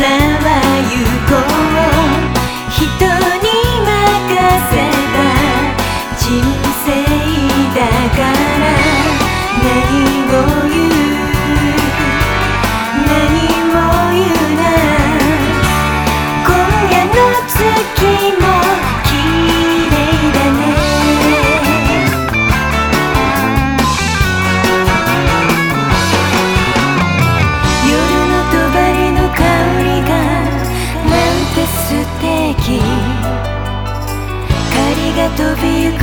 らは行こう。